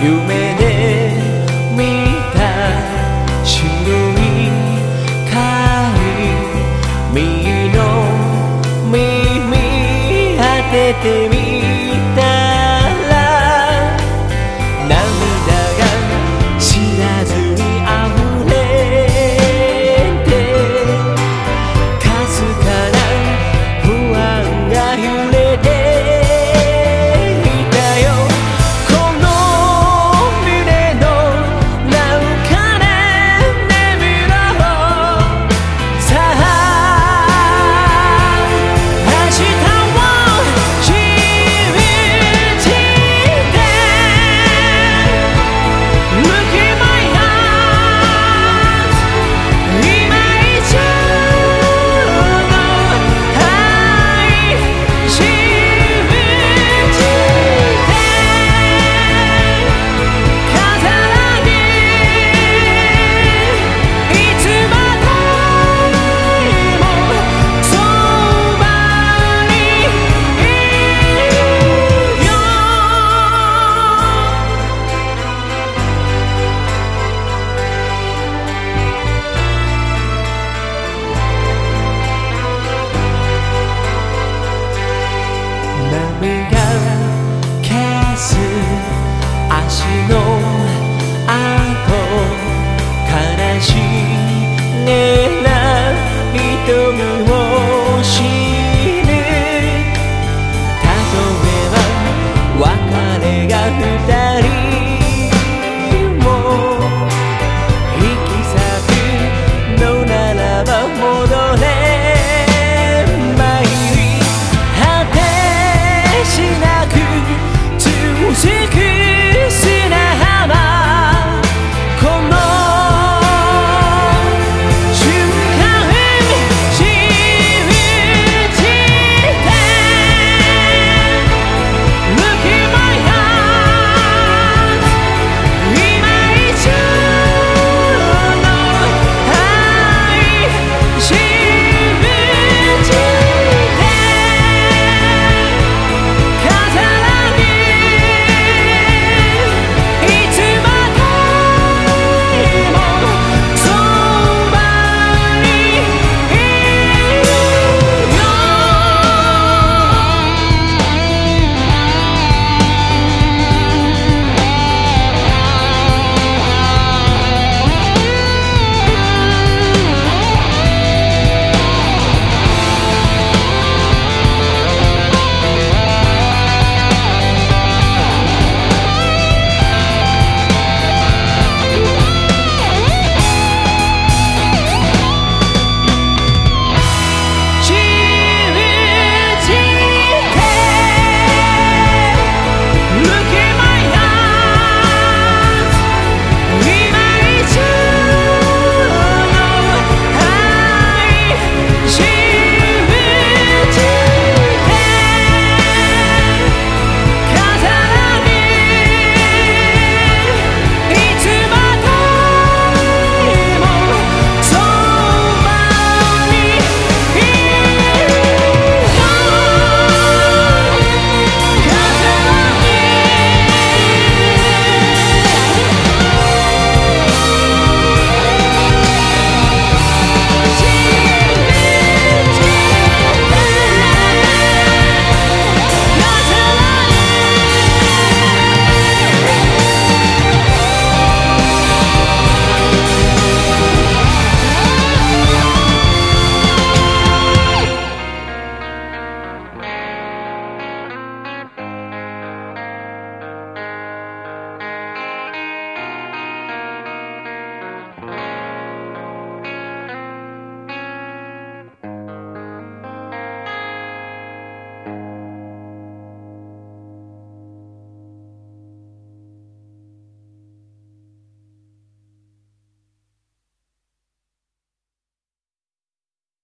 夢で見た白い髪の耳当ててみ you